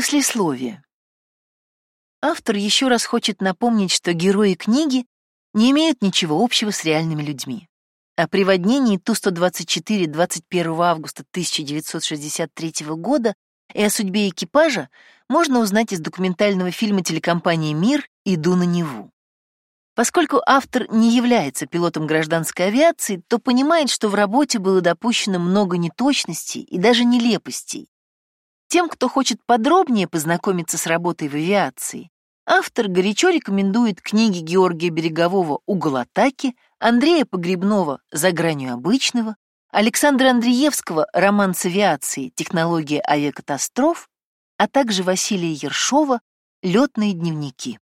Послесловие. Автор еще раз хочет напомнить, что герои книги не имеют ничего общего с реальными людьми. О приводнении Ту-124 21 августа 1963 года и о судьбе экипажа можно узнать из документального фильма телекомпании «Мир» «Иду на Неву». Поскольку автор не является пилотом гражданской авиации, то понимает, что в работе было допущено много неточностей и даже нелепостей. Тем, кто хочет подробнее познакомиться с работой в авиации, автор горячо рекомендует книги Георгия Берегового «Угол атаки», Андрея Погребнова «За гранью обычного», Александра Андреевского «Роман с авиацией. Технология авиакатастроф», а также Василия Ершова «Летные дневники».